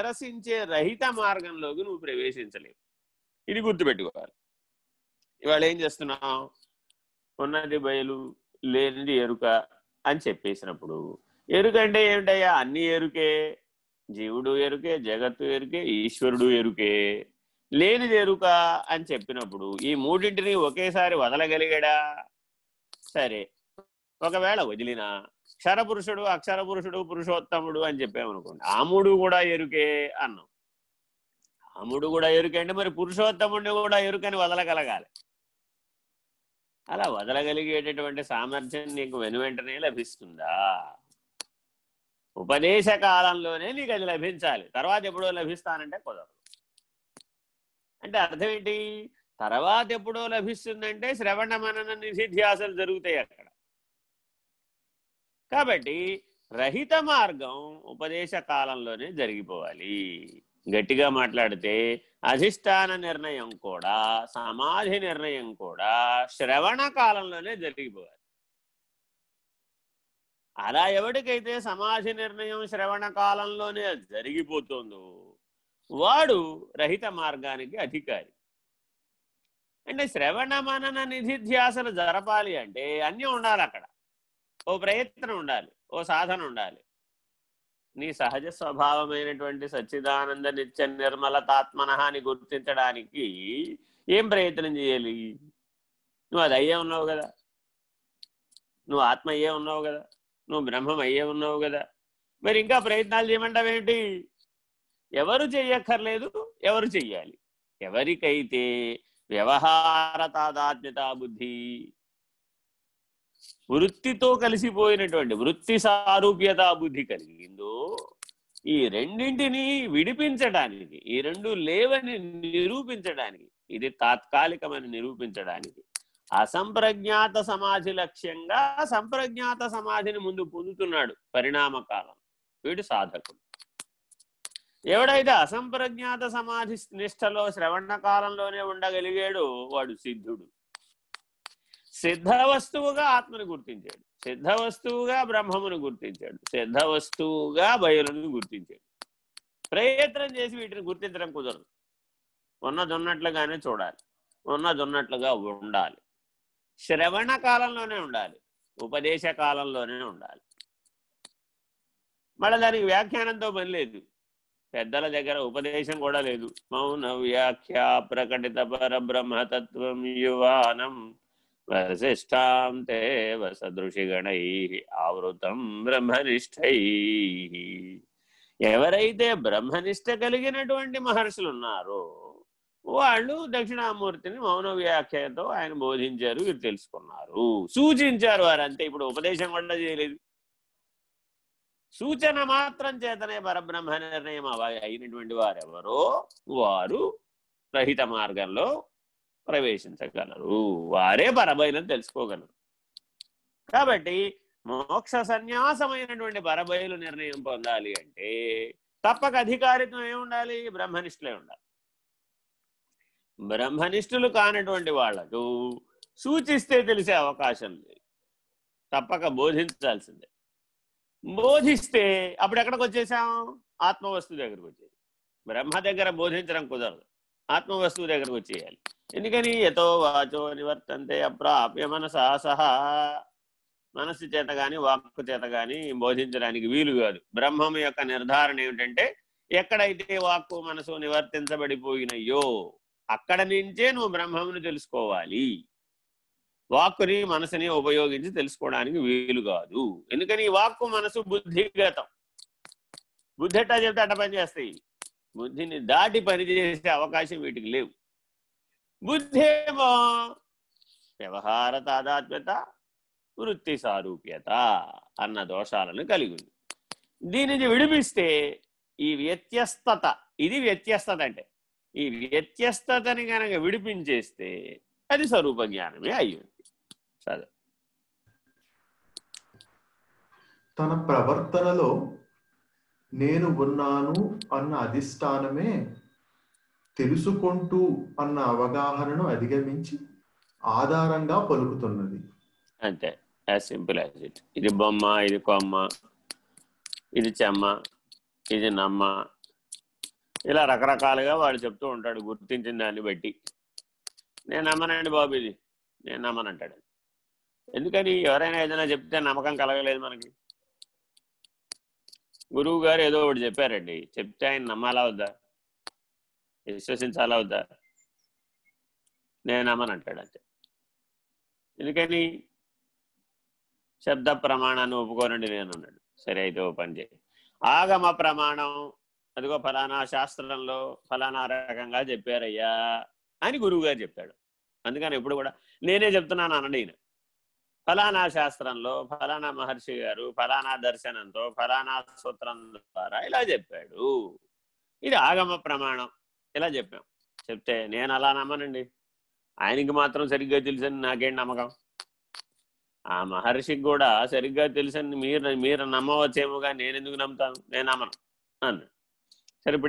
నిరసించే రహిత మార్గంలోకి నువ్వు ప్రవేశించలేవు. ఇది గుర్తుపెట్టుకోవాలి. ఇవాళ ఏం చేస్తున్నావు? ఉన్నది బయలు లేనిది ఎరుక అని చెప్పేసినప్పుడు ఎరుక అంటే ఏమిటయ్యా? అన్ని ఎరుకే జీవుడు ఎరుకే జగత్తు ఎరుకే ఈశ్వరుడు ఎరుకే. లేనిది ఎరుక అని చెప్పినప్పుడు ఈ మూడింటిని ఒకేసారి వదలగలిగాడా? సరే. ఒకవేళ వదిలినా క్షరపురుషుడు అక్షర పురుషుడు పురుషోత్తముడు అని చెప్పామనుకోండి. ఆముడు కూడా ఎరుకే అన్నాం. ఆముడు కూడా ఎరుకే అంటే మరి పురుషోత్తముడిని కూడా ఎరుకని వదలగలగాలి. అలా వదలగలిగేటటువంటి సామర్థ్యం నీకు వెను వెంటనే లభిస్తుందా? ఉపదేశ కాలంలోనే నీకు అది లభించాలి. తర్వాత ఎప్పుడో లభిస్తానంటే కుదరదు. అంటే అర్థం ఏంటి? తర్వాత ఎప్పుడో లభిస్తుందంటే శ్రవణ మనన నిధిధ్యాసలు జరుగుతాయి అక్కడ. కాబట్టి రహిత మార్గం ఉపదేశ కాలంలోనే జరిగిపోవాలి. గట్టిగా మాట్లాడితే అధిష్టాన నిర్ణయం కూడా సమాధి నిర్ణయం కూడా శ్రవణ కాలంలోనే జరిగిపోవాలి. అలా ఎవరికైతే సమాధి నిర్ణయం శ్రవణ కాలంలోనే జరిగిపోతుందో వాడు రహిత మార్గానికి అధికారి. అంటే శ్రవణ మనన నిధిధ్యాసలు జరపాలి అంటే అన్నీ ఉండాలి అక్కడ. ఓ ప్రయత్నం ఉండాలి ఓ సాధన ఉండాలి. నీ సహజ స్వభావమైనటువంటి సచ్చిదానంద నిత్య నిర్మలతాత్మనహాని గుర్తించడానికి ఏం ప్రయత్నం చేయాలి? నువ్వు అది అయ్యే ఉన్నావు కదా. నువ్వు ఆత్మ అయ్యే ఉన్నావు కదా. నువ్వు బ్రహ్మం అయ్యే ఉన్నావు కదా. మరి ఇంకా ప్రయత్నాలు చేయమంటావేంటి ఎవరు చెయ్యక్కర్లేదు ఎవరు చెయ్యాలి. ఎవరికైతే వ్యవహార తాదాత్మ్యత బుద్ధి వృత్తితో కలిసిపోయినటువంటి వృత్తి సారూప్యత బుద్ధి కలిగిందో ఈ రెండింటిని విడిపించడానికి ఈ రెండు లేవని నిరూపించడానికి ఇది తాత్కాలికమని నిరూపించడానికి అసంప్రజ్ఞాత సమాధి లక్ష్యంగా సంప్రజ్ఞాత సమాధిని ముందు పొందుతున్నాడు పరిణామకాలం వీడు సాధకుడు. ఎవడైతే అసంప్రజ్ఞాత సమాధి నిష్టలో శ్రవణ కాలంలోనే ఉండగలిగాడో వాడు సిద్ధుడు. సిద్ధ వస్తువుగా ఆత్మను గుర్తించాడు. సిద్ధ వస్తువుగా బ్రహ్మమును గుర్తించాడు. సిద్ధ వస్తువుగా బయలును గుర్తించాడు. ప్రయత్నం చేసి వీటిని గుర్తించడం కుదరదు. ఉన్నదున్నట్లుగానే చూడాలి. ఉన్నదున్నట్లుగా ఉండాలి. శ్రవణ కాలంలోనే ఉండాలి. ఉపదేశ కాలంలోనే ఉండాలి. మళ్ళీ దానికి వ్యాఖ్యానంతో పని లేదు. పెద్దల దగ్గర ఉపదేశం కూడా లేదు. మౌన వ్యాఖ్య ప్రకటిత పరబ్రహ్మతత్వం యువానం వశిష్టాం తే వసదృషిగణై ఆవృతం బ్రహ్మనిష్టై ఎవరైతే బ్రహ్మనిష్ట కలిగినటువంటి మహర్షులు ఉన్నారో వాళ్ళు దక్షిణామూర్తిని మౌన వ్యాఖ్యతో ఆయన బోధించారు వీరు తెలుసుకున్నారు. సూచించారు వారంతే ఇప్పుడు ఉపదేశం కూడా చేయలేదు. సూచన మాత్రం చేతనే పరబ్రహ్మ నిర్ణయం అయినటువంటి వారెవరో వారు రహిత మార్గంలో ప్రవేశించగలరు. వారే పరబయలని తెలుసుకోగలరు. కాబట్టి మోక్ష సన్యాసమైనటువంటి పరబయలు నిర్ణయం పొందాలి అంటే తప్పక అధికారిత్వం ఏముండాలి బ్రహ్మనిష్ఠులే ఉండాలి. బ్రహ్మనిష్ఠులు కానటువంటి వాళ్ళకు సూచిస్తే తెలిసే అవకాశం లేదు. తప్పక బోధించాల్సిందే. బోధిస్తే అప్పుడు ఎక్కడికి వచ్చేసాం? ఆత్మవస్తువు దగ్గరకు వచ్చేసి. బ్రహ్మ దగ్గర బోధించడం కుదరదు. ఆత్మవస్తువు దగ్గరకు వచ్చేయాలి. ఎందుకని ఎతో వాచో నివర్తంతే అప్రాప్య మనసా సహా మనస్సు చేత కానీ వాక్కు చేత కానీ బోధించడానికి వీలు కాదు. బ్రహ్మం యొక్క నిర్ధారణ ఏమిటంటే ఎక్కడైతే వాక్కు మనసు నివర్తించబడిపోయినయో అక్కడ నుంచే నువ్వు బ్రహ్మమును తెలుసుకోవాలి. వాక్కుని మనసుని ఉపయోగించి తెలుసుకోవడానికి వీలు కాదు. ఎందుకని ఈ వాక్కు మనసు బుద్ధిగతం. బుద్ధి ఎట్టా చెప్తే అట్ట పనిచేస్తాయి. బుద్ధిని దాటి పనిచేసే అవకాశం వీటికి లేవు. బుద్ధేమో? వ్యవహార తాదాత్మ్యత వృత్తి సారూప్యత అన్న దోషాలను కలిగి ఉంది దీనిని విడిపిస్తే ఈ వ్యత్యస్తత ఇది వ్యత్యస్తత అంటే ఈ వ్యత్యస్తతని కనుక విడిపించేస్తే అది స్వరూప జ్ఞానమే అయ్యింది. చదువు తన ప్రవర్తనలో నేను ఉన్నాను అన్న అధిష్టానమే తెలుసుకుంటూ అన్న అవగాహనను అధిగమించి ఆధారంగా పలుకుతున్నది. అంతే యాజ్ సింపుల్ యాజ్ ఇట్ ఇది బొమ్మ ఇది కొమ్మ ఇది చెమ్మ ఇది నమ్మ. ఇలా రకరకాలుగా వాడు చెప్తూ ఉంటాడు గుర్తించిన దాన్ని బట్టి. నేను నమ్మనండి బాబు ఇది. నేను నమ్మనంటాడు. ఎందుకని? ఎవరైనా ఏదైనా చెప్తే నమ్మకం కలగలేదు మనకి. గురువు గారు ఏదో ఒకటి చెప్పారండి. చెప్తే ఆయన నమ్మాలా వద్దా? విశ్వసించాలా వద్దా? నేను అంటాడు అంతే. ఎందుకని? శబ్ద ప్రమాణాన్ని ఒప్పుకోనండి నేను అన్నాడు. సరే అయితే ఓ పని చేయి. ఆగమ ప్రమాణం అదిగో ఫలానా శాస్త్రంలో ఫలానా రకంగా చెప్పారయ్యా అని గురువు గారు చెప్పాడు. అందుకని ఎప్పుడు కూడా నేనే చెప్తున్నాను అనండి ఈయన ఫలానా శాస్త్రంలో ఫలానా మహర్షి గారు ఫలానా దర్శనంతో ఫలానా సూత్రం ద్వారా ఇలా చెప్పాడు. ఇది ఆగమ ప్రమాణం. ఇలా చెప్పాం. చెప్తే నేను అలా నమ్మనండి. ఆయనకి మాత్రం సరిగ్గా తెలుసని నాకేం నమ్మకం. ఆ మహర్షికి కూడా సరిగ్గా తెలుసని మీరు మీరు నమ్మవచ్చేమోగా నేను ఎందుకు నమ్ముతాను? నేను నమ్మను. అన్నాడు. సరే ఇప్పుడు